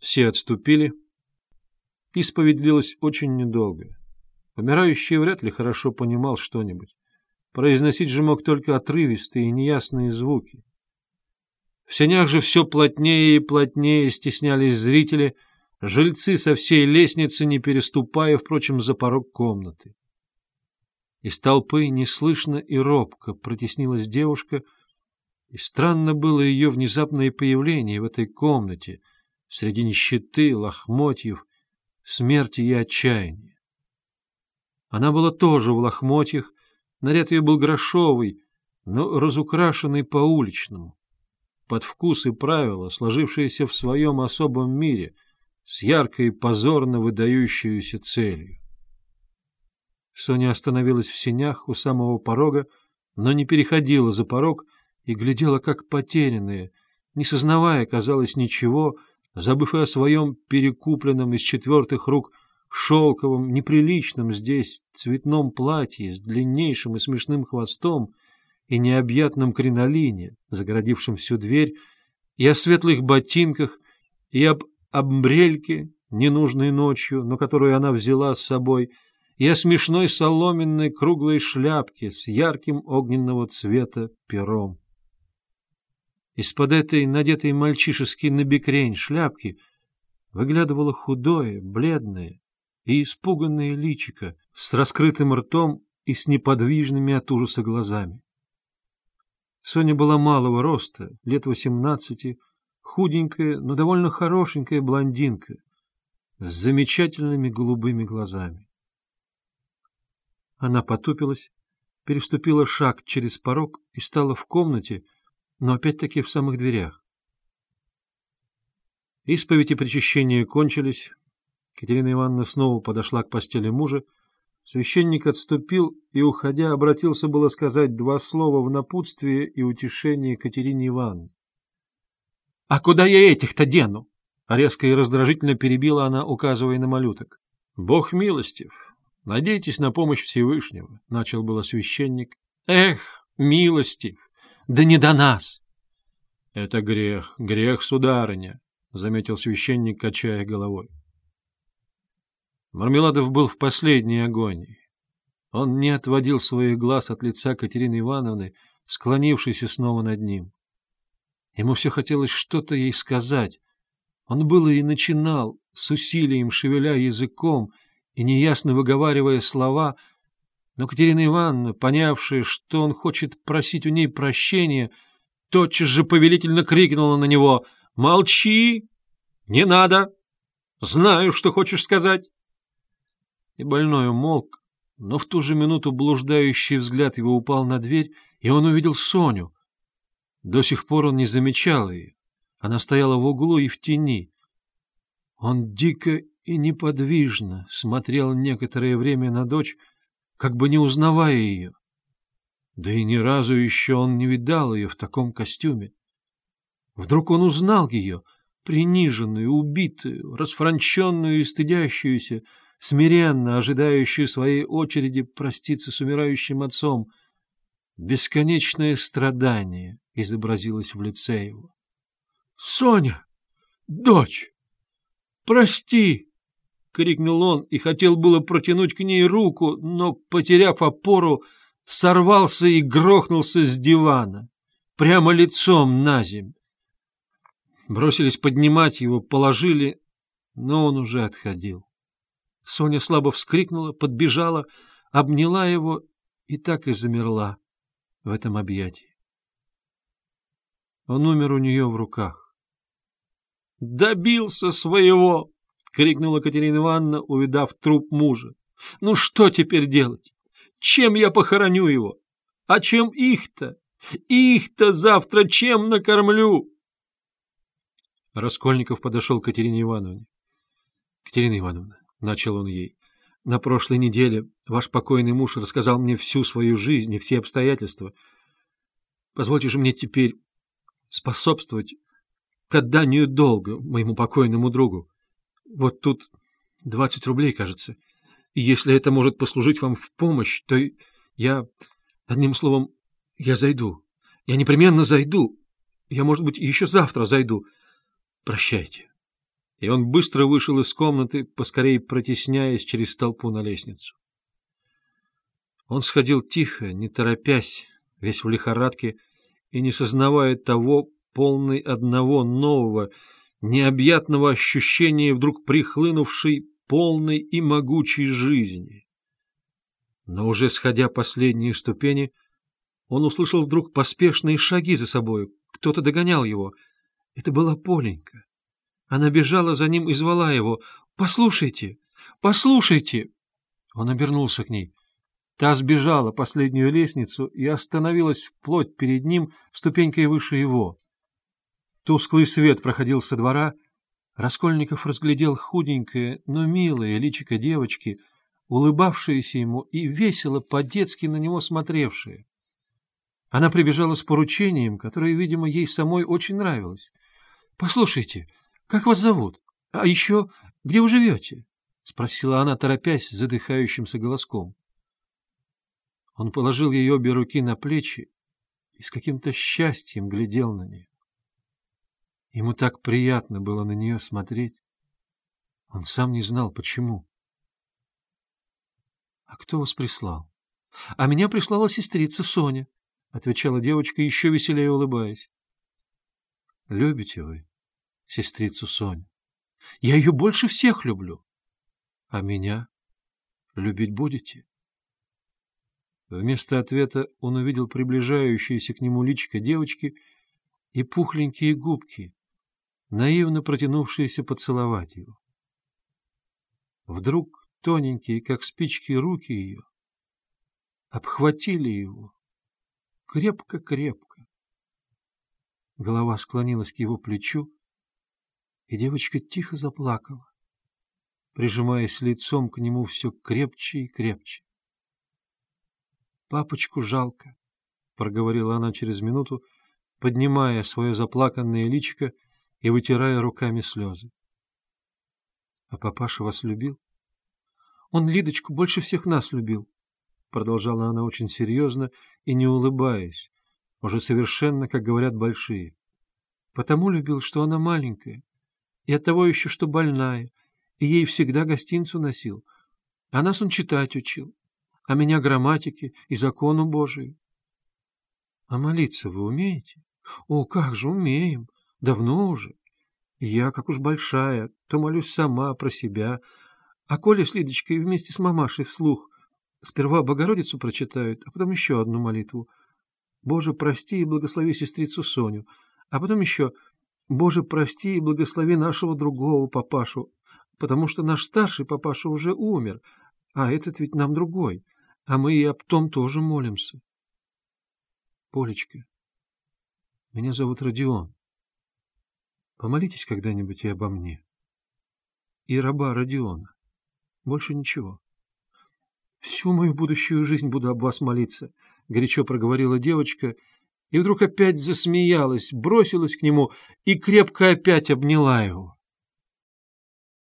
Все отступили. Исповедь длилась очень недолго. Помирающий вряд ли хорошо понимал что-нибудь. Произносить же мог только отрывистые и неясные звуки. В сенях же все плотнее и плотнее стеснялись зрители, жильцы со всей лестницы, не переступая, впрочем, за порог комнаты. Из толпы неслышно и робко протеснилась девушка, и странно было ее внезапное появление в этой комнате, среди нищеты, лохмотьев, смерти и отчаяния. Она была тоже в лохмотьях, наряд ее был грошовый, но разукрашенный по-уличному, под вкус и правила, сложившиеся в своем особом мире, с яркой позорно выдающейся целью. Соня остановилась в сенях у самого порога, но не переходила за порог и глядела как потерянная, не сознавая, казалось, ничего, забыв и о своем перекупленном из четвертых рук шелковом, неприличном здесь цветном платье с длиннейшим и смешным хвостом и необъятном кринолине, загородившем всю дверь, и о светлых ботинках, и об амбрельке, ненужной ночью, но которую она взяла с собой, и о смешной соломенной круглой шляпке с ярким огненного цвета пером. Из-под этой, надетой мальчишески на бекрень шляпки, выглядывало худое, бледное и испуганное личико с раскрытым ртом и с неподвижными от ужаса глазами. Соня была малого роста, лет восемнадцати, худенькая, но довольно хорошенькая блондинка с замечательными голубыми глазами. Она потупилась, переступила шаг через порог и стала в комнате, но опять-таки в самых дверях. Исповедь и причащение кончились. Катерина Ивановна снова подошла к постели мужа. Священник отступил и, уходя, обратился было сказать два слова в напутствие и утешение Катерине Ивановне. — А куда я этих-то дену? — резко и раздражительно перебила она, указывая на малюток. — Бог милостив, Надейтесь на помощь Всевышнего, — начал было священник. — Эх, милостив, да не до нас! — Это грех, грех, сударыня, — заметил священник, качая головой. Мармеладов был в последней агонии. Он не отводил своих глаз от лица Катерины Ивановны, склонившейся снова над ним. Ему все хотелось что-то ей сказать. Он было и начинал, с усилием шевеля языком, и неясно выговаривая слова, но Катерина Ивановна, понявшая, что он хочет просить у ней прощения, тотчас же повелительно крикнула на него «Молчи! Не надо! Знаю, что хочешь сказать!» И больной умолк, но в ту же минуту блуждающий взгляд его упал на дверь, и он увидел Соню. До сих пор он не замечал ее. Она стояла в углу и в тени. Он дико и неподвижно смотрел некоторое время на дочь, как бы не узнавая ее. Да и ни разу еще он не видал ее в таком костюме. Вдруг он узнал ее, приниженную, убитую, расфранченную и стыдящуюся, смиренно ожидающую своей очереди проститься с умирающим отцом. Бесконечное страдание изобразилось в лице его. — Соня! Дочь! Прости! — крикнул он и хотел было протянуть к ней руку, но, потеряв опору, сорвался и грохнулся с дивана, прямо лицом на земь. Бросились поднимать его, положили, но он уже отходил. Соня слабо вскрикнула, подбежала, обняла его и так и замерла в этом объятии. Он умер у нее в руках. «Добился своего!» — крикнула Катерина Ивановна, увидав труп мужа. — Ну что теперь делать? Чем я похороню его? А чем их-то? Их-то завтра чем накормлю? Раскольников подошел к Катерине Ивановне. — Катерина Ивановна, — начал он ей, — на прошлой неделе ваш покойный муж рассказал мне всю свою жизнь и все обстоятельства. Позвольте же мне теперь способствовать к отданию долга моему покойному другу. Вот тут двадцать рублей, кажется. И если это может послужить вам в помощь, то я... Одним словом, я зайду. Я непременно зайду. Я, может быть, еще завтра зайду. Прощайте. и он быстро вышел из комнаты, поскорее протесняясь через толпу на лестницу. Он сходил тихо, не торопясь, весь в лихорадке, и, не сознавая того, полный одного нового, необъятного ощущения вдруг прихлынувшей полной и могучей жизни. Но уже сходя последние ступени, он услышал вдруг поспешные шаги за собой. Кто-то догонял его. Это была Поленька. Она бежала за ним и звала его. «Послушайте! Послушайте!» Он обернулся к ней. Та сбежала последнюю лестницу и остановилась вплоть перед ним ступенькой выше его. Тусклый свет проходил со двора. Раскольников разглядел худенькое, но милое личико девочки, улыбавшееся ему и весело по-детски на него смотревшее. Она прибежала с поручением, которое, видимо, ей самой очень нравилось. — Послушайте, как вас зовут? А еще, где вы живете? — спросила она, торопясь задыхающимся голоском. Он положил ей обе руки на плечи и с каким-то счастьем глядел на нее. Ему так приятно было на нее смотреть. Он сам не знал, почему. — А кто вас прислал? — А меня прислала сестрица Соня, — отвечала девочка, еще веселее улыбаясь. — Любите вы сестрицу Соню? Я ее больше всех люблю. А меня любить будете? Вместо ответа он увидел приближающееся к нему личико девочки и пухленькие губки, наивно протянувшиеся поцеловать его. Вдруг тоненькие, как спички, руки ее обхватили его крепко-крепко. Голова склонилась к его плечу, и девочка тихо заплакала, прижимаясь лицом к нему все крепче и крепче. «Папочку жалко», — проговорила она через минуту, поднимая свое заплаканное личико и вытирая руками слезы. — А папаша вас любил? — Он Лидочку больше всех нас любил, — продолжала она очень серьезно и не улыбаясь, уже совершенно, как говорят большие. — Потому любил, что она маленькая, и оттого еще, что больная, и ей всегда гостинцу носил. А нас он читать учил, а меня грамматике и закону Божию. — А молиться вы умеете? — О, как же умеем! — Давно уже. Я, как уж большая, то молюсь сама про себя, а Коля с Лидочкой вместе с мамашей вслух сперва Богородицу прочитают, а потом еще одну молитву. Боже, прости и благослови сестрицу Соню, а потом еще Боже, прости и благослови нашего другого папашу, потому что наш старший папаша уже умер, а этот ведь нам другой, а мы и об том тоже молимся. Полечка, меня зовут Родион. Помолитесь когда-нибудь и обо мне. И раба Родиона. Больше ничего. Всю мою будущую жизнь буду об вас молиться, — горячо проговорила девочка, и вдруг опять засмеялась, бросилась к нему и крепко опять обняла его.